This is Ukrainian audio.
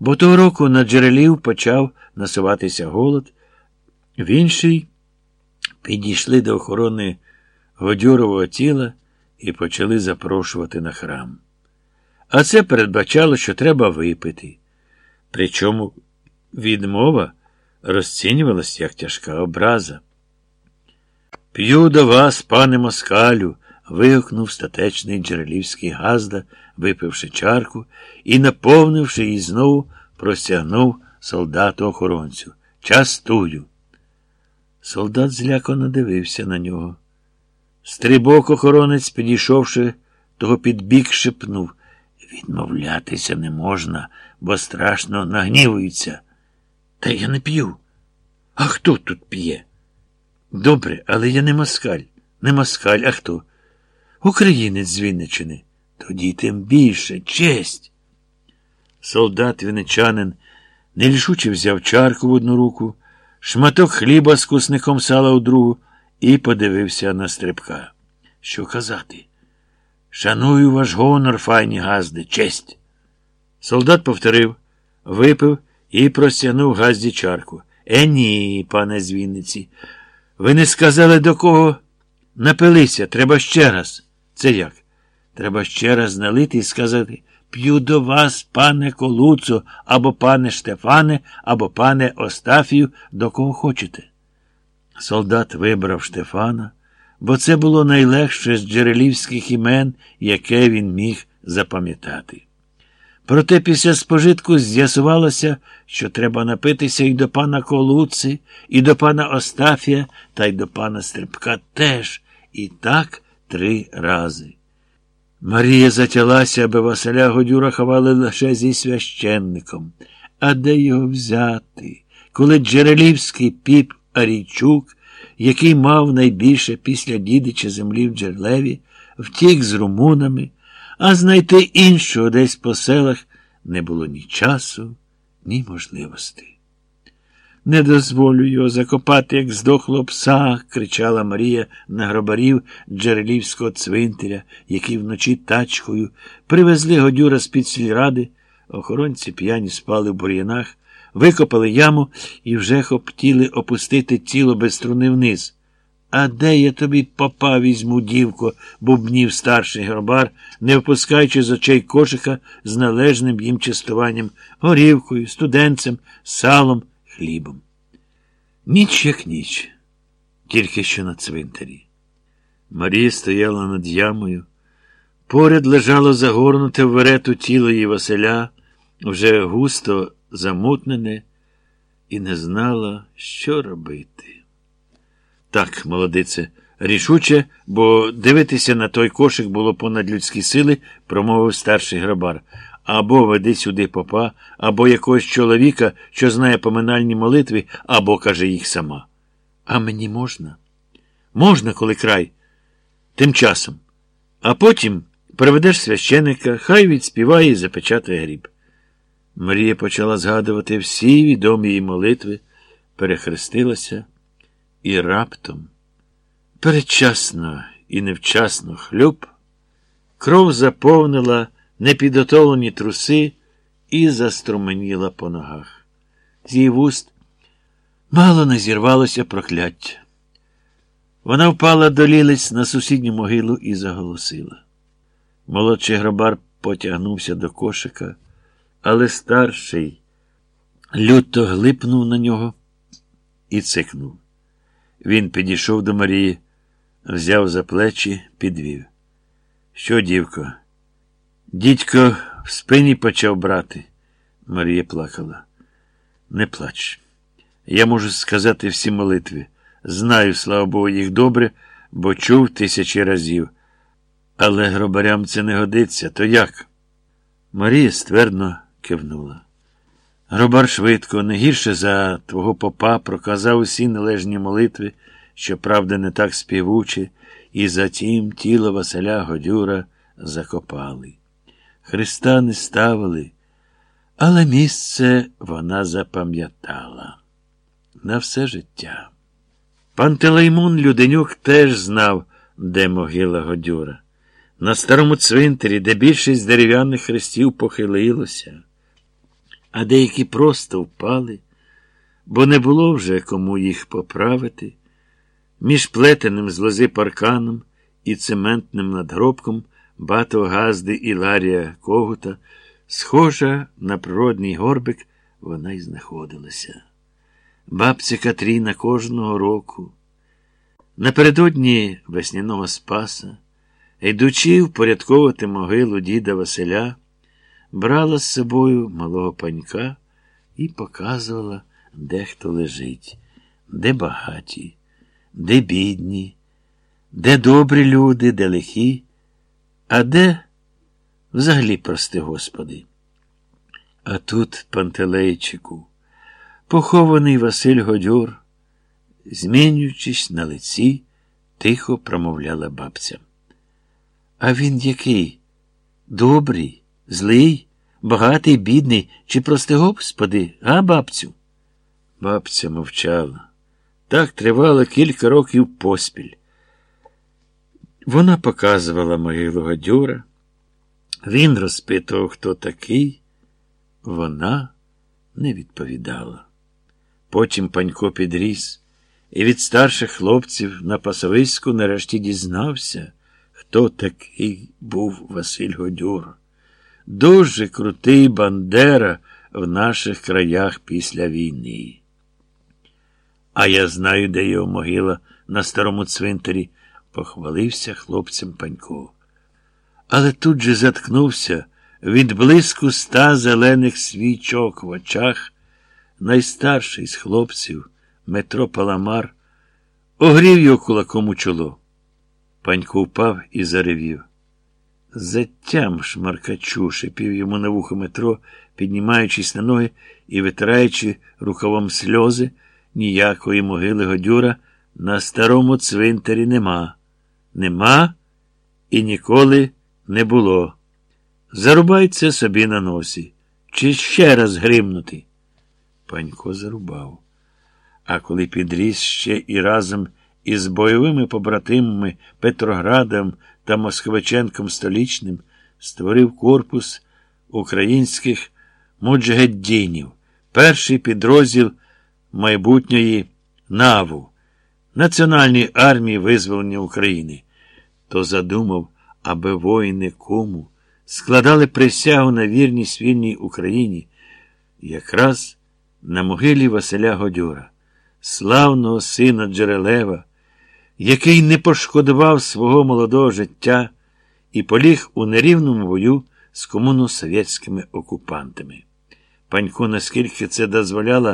бо того року на джерелів почав насуватися голод, в інший підійшли до охорони Годюрового тіла і почали запрошувати на храм. А це передбачало, що треба випити. Причому відмова розцінювалась як тяжка образа. П'ю до вас, пане москалю, вигукнув статечний джерелівський газда, випивши чарку і, наповнивши її знову, простягнув солдату охоронцю. Частую. Солдат злякано дивився на нього. Стрибок охоронець, підійшовши, того підбік шепнув. Відмовлятися не можна, бо страшно нагнівуються. Та я не п'ю. А хто тут п'є? Добре, але я не москаль. Не москаль, а хто? Українець з Вінничини. Тоді тим більше честь. Солдат вінничанин нерішуче взяв чарку в одну руку, шматок хліба з кусником сала у другу і подивився на стрибка. Що казати? Шаную ваш гонор, файні газди, честь. Солдат повторив, випив і простягнув газді чарку. Е, ні, пане з. Ви не сказали до кого? Напилися, треба ще раз. Це як? Треба ще раз налити і сказати п'ю до вас, пане Колуцо, або пане Штефане, або пане Остафію, до кого хочете. Солдат вибрав Штефана, бо це було найлегше з джерелівських імен, яке він міг запам'ятати. Проте після спожитку з'ясувалося, що треба напитися і до пана Колуци, і до пана Остафія, та й до пана Стрибка теж, і так три рази. Марія затялася, аби Василя Годюра ховали лише зі священником. А де його взяти, коли Джерелівський піп Арійчук, який мав найбільше після дідича землі в Джерлеві, втік з румунами, а знайти іншого десь по селах не було ні часу, ні можливості. Не дозволю його закопати, як здохло пса, кричала Марія на гробарів Джерелівського цвинтаря, які вночі тачкою привезли Годюра з під сільради, охоронці п'яні спали в бур'янах, викопали яму і вже хотіли опустити тіло без струни вниз. А де я тобі попа візьму, дівко, бубнів старший гробар, не впускаючи з очей кошика з належним їм частуванням, горівкою, студенцем, салом хлібом. Ніч як ніч, тільки що на цвинтарі. Марія стояла над ямою. Поряд лежало загорнуте в верету тіло її Василя, вже густо замутнене, і не знала, що робити. Так, молодице, рішуче, бо дивитися на той кошик було понад людські сили, промовив старший грабар або веди сюди попа, або якогось чоловіка, що знає поминальні молитви, або каже їх сама. А мені можна? Можна, коли край. Тим часом. А потім приведеш священика, хай відспіває і запечатає гріб. Марія почала згадувати всі відомі її молитви, перехрестилася і раптом, передчасно і невчасно хлюб, кров заповнила непідготовлені труси і заструменіла по ногах. З її вуст мало не зірвалося прокляття. Вона впала до лілиць на сусідню могилу і заголосила. Молодший гробар потягнувся до кошика, але старший люто глипнув на нього і цикнув. Він підійшов до Марії, взяв за плечі, підвів. Що, дівко? Дідько в спині почав брати. Марія плакала. Не плач. Я можу сказати всі молитви. Знаю, слава Богу, їх добре, бо чув тисячі разів. Але гробарям це не годиться, то як? Марія ствердно кивнула. Гробар швидко, не гірше за твого попа, проказав усі належні молитви, що правда не так співучі, і затім тіло Василя Годюра закопали. Христа не ставили, але місце вона запам'ятала на все життя. Пантелеймон Люденюк теж знав, де могила Годюра. На старому цвинтарі, де більшість дерев'яних хрестів похилилося. а деякі просто впали, бо не було вже кому їх поправити. Між плетеним з лози парканом і цементним надгробком Бато Газди Ларія Когута, схожа на природний горбик, вона й знаходилася. Бабця Катріна кожного року. Напередодні весняного спаса, йдучи впорядковувати могилу діда Василя, брала з собою малого панька і показувала, де хто лежить, де багаті, де бідні, де добрі люди, де лихі, а де взагалі, прости Господи. А тут, пантелейчику, похований Василь Годьор, змінюючись на лиці, тихо промовляла бабця. А він який? Добрий, злий, багатий, бідний, чи прости Господи, а бабцю? Бабця мовчала. Так тривало кілька років поспіль. Вона показувала могилу Гадюра. Він розпитував, хто такий. Вона не відповідала. Потім панько підріс, і від старших хлопців на пасовиську нарешті дізнався, хто такий був Василь Годюр. Дуже крутий Бандера в наших краях після війни. А я знаю, де його могила на старому цвинтарі, похвалився хлопцем Панько. Але тут же заткнувся від блиску ста зелених свічок в очах. Найстарший з хлопців, Метро Паламар, огрів його кулаком у чоло. Панько впав і заревів. Затям шмаркачу, шипів йому на вухо метро, піднімаючись на ноги і витираючи рукавом сльози, ніякої могили Годюра на старому цвинтарі нема. Нема і ніколи не було. Зарубай це собі на носі. Чи ще раз гримнути? Панько зарубав. А коли підріс ще і разом із бойовими побратимами Петроградом та Москвиченком Столічним створив корпус українських муджгеддінів, перший підрозділ майбутньої НАВУ, Національної армії визволення України, то задумав, аби воїни кому складали присягу на вірність вільній Україні, якраз на могилі Василя Годюра, славного сина Джерелева, який не пошкодував свого молодого життя і поліг у нерівному бою з комуносовєтськими окупантами. Панько, наскільки це дозволяла